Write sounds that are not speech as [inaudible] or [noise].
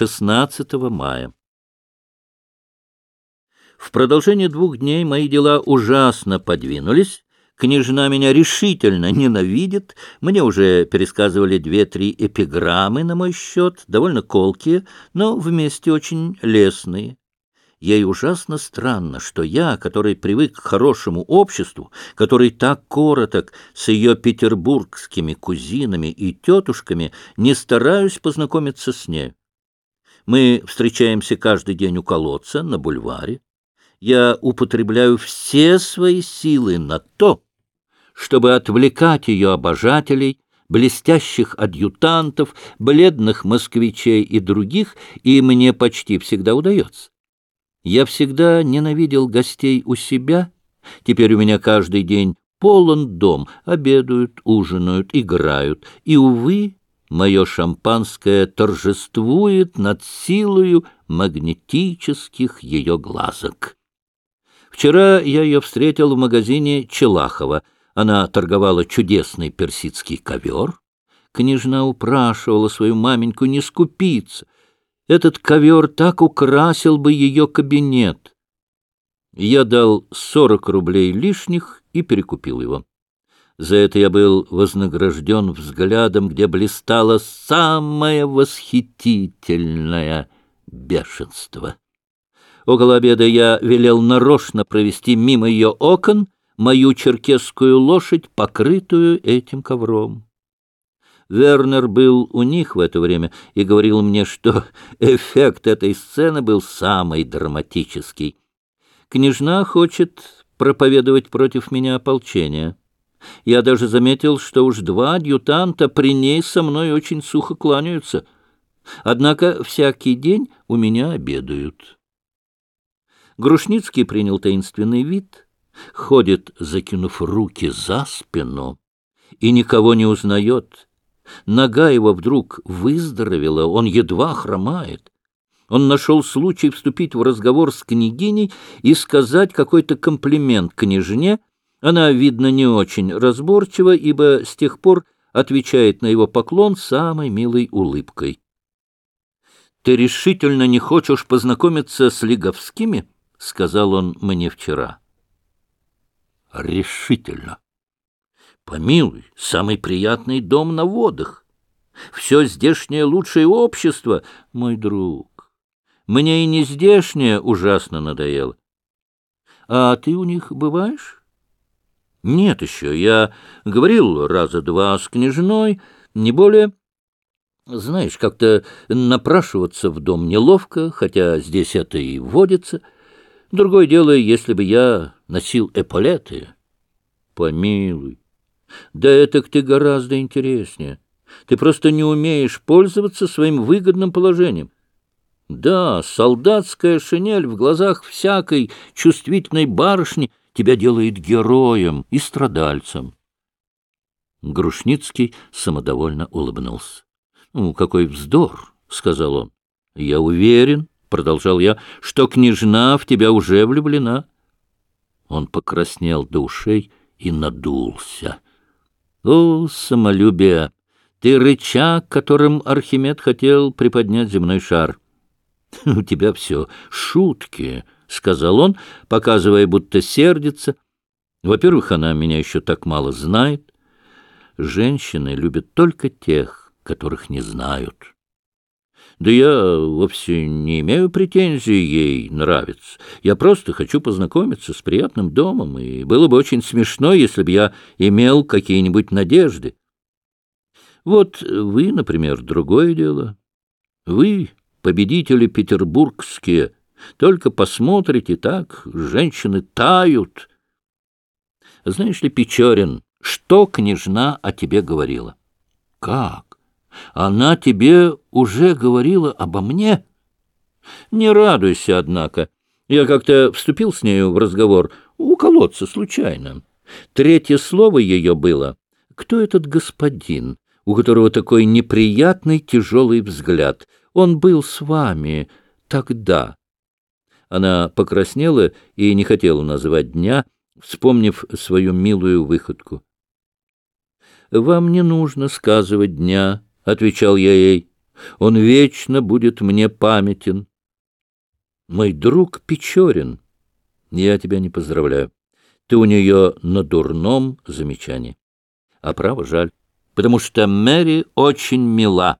16 мая. В продолжение двух дней мои дела ужасно подвинулись. Княжна меня решительно ненавидит. Мне уже пересказывали две-три эпиграммы на мой счет, довольно колкие, но вместе очень лестные. Ей ужасно странно, что я, который привык к хорошему обществу, который так короток с ее петербургскими кузинами и тетушками, не стараюсь познакомиться с ней. Мы встречаемся каждый день у колодца на бульваре. Я употребляю все свои силы на то, чтобы отвлекать ее обожателей, блестящих адъютантов, бледных москвичей и других, и мне почти всегда удается. Я всегда ненавидел гостей у себя. Теперь у меня каждый день полон дом. Обедают, ужинают, играют. И, увы, мое шампанское торжествует над силою магнетических ее глазок. Вчера я ее встретил в магазине Челахова. Она торговала чудесный персидский ковер. Княжна упрашивала свою маменьку не скупиться — этот ковер так украсил бы ее кабинет. Я дал сорок рублей лишних и перекупил его. За это я был вознагражден взглядом, где блистало самое восхитительное бешенство. Около обеда я велел нарочно провести мимо ее окон мою черкесскую лошадь, покрытую этим ковром. Вернер был у них в это время и говорил мне, что эффект этой сцены был самый драматический. Княжна хочет проповедовать против меня ополчение. Я даже заметил, что уж два адъютанта при ней со мной очень сухо кланяются. Однако всякий день у меня обедают. Грушницкий принял таинственный вид, ходит, закинув руки за спину, и никого не узнает, Нога его вдруг выздоровела, он едва хромает. Он нашел случай вступить в разговор с княгиней и сказать какой-то комплимент княжне. Она, видно, не очень разборчива, ибо с тех пор отвечает на его поклон самой милой улыбкой. «Ты решительно не хочешь познакомиться с Лиговскими?» — сказал он мне вчера. «Решительно». Помилуй, самый приятный дом на водах. Все здешнее лучшее общество, мой друг. Мне и не здешнее ужасно надоело. А ты у них бываешь? Нет еще. Я говорил раза два с княжной, не более... Знаешь, как-то напрашиваться в дом неловко, хотя здесь это и водится. Другое дело, если бы я носил эполеты. Помилуй, да это ты гораздо интереснее. Ты просто не умеешь пользоваться своим выгодным положением. Да, солдатская шинель в глазах всякой чувствительной барышни тебя делает героем и страдальцем. Грушницкий самодовольно улыбнулся. — Ну, какой вздор! — сказал он. — Я уверен, — продолжал я, — что княжна в тебя уже влюблена. Он покраснел до ушей и надулся. — о, самолюбие! Ты рычаг, которым Архимед хотел приподнять земной шар. [laughs] — У тебя все шутки, — сказал он, показывая, будто сердится. Во-первых, она меня еще так мало знает. Женщины любят только тех, которых не знают. Да я вовсе не имею претензий ей нравится. Я просто хочу познакомиться с приятным домом, и было бы очень смешно, если бы я имел какие-нибудь надежды. Вот вы, например, другое дело. Вы, победители петербургские, только посмотрите так, женщины тают. Знаешь ли, Печорин, что княжна о тебе говорила? Как? Она тебе уже говорила обо мне? Не радуйся, однако. Я как-то вступил с нею в разговор у колодца случайно. Третье слово ее было «Кто этот господин, у которого такой неприятный тяжелый взгляд? Он был с вами тогда». Она покраснела и не хотела называть дня, вспомнив свою милую выходку. «Вам не нужно сказывать дня», — отвечал я ей. Он вечно будет мне памятен. Мой друг Печорин. Я тебя не поздравляю. Ты у нее на дурном замечании. А право жаль, потому что Мэри очень мила.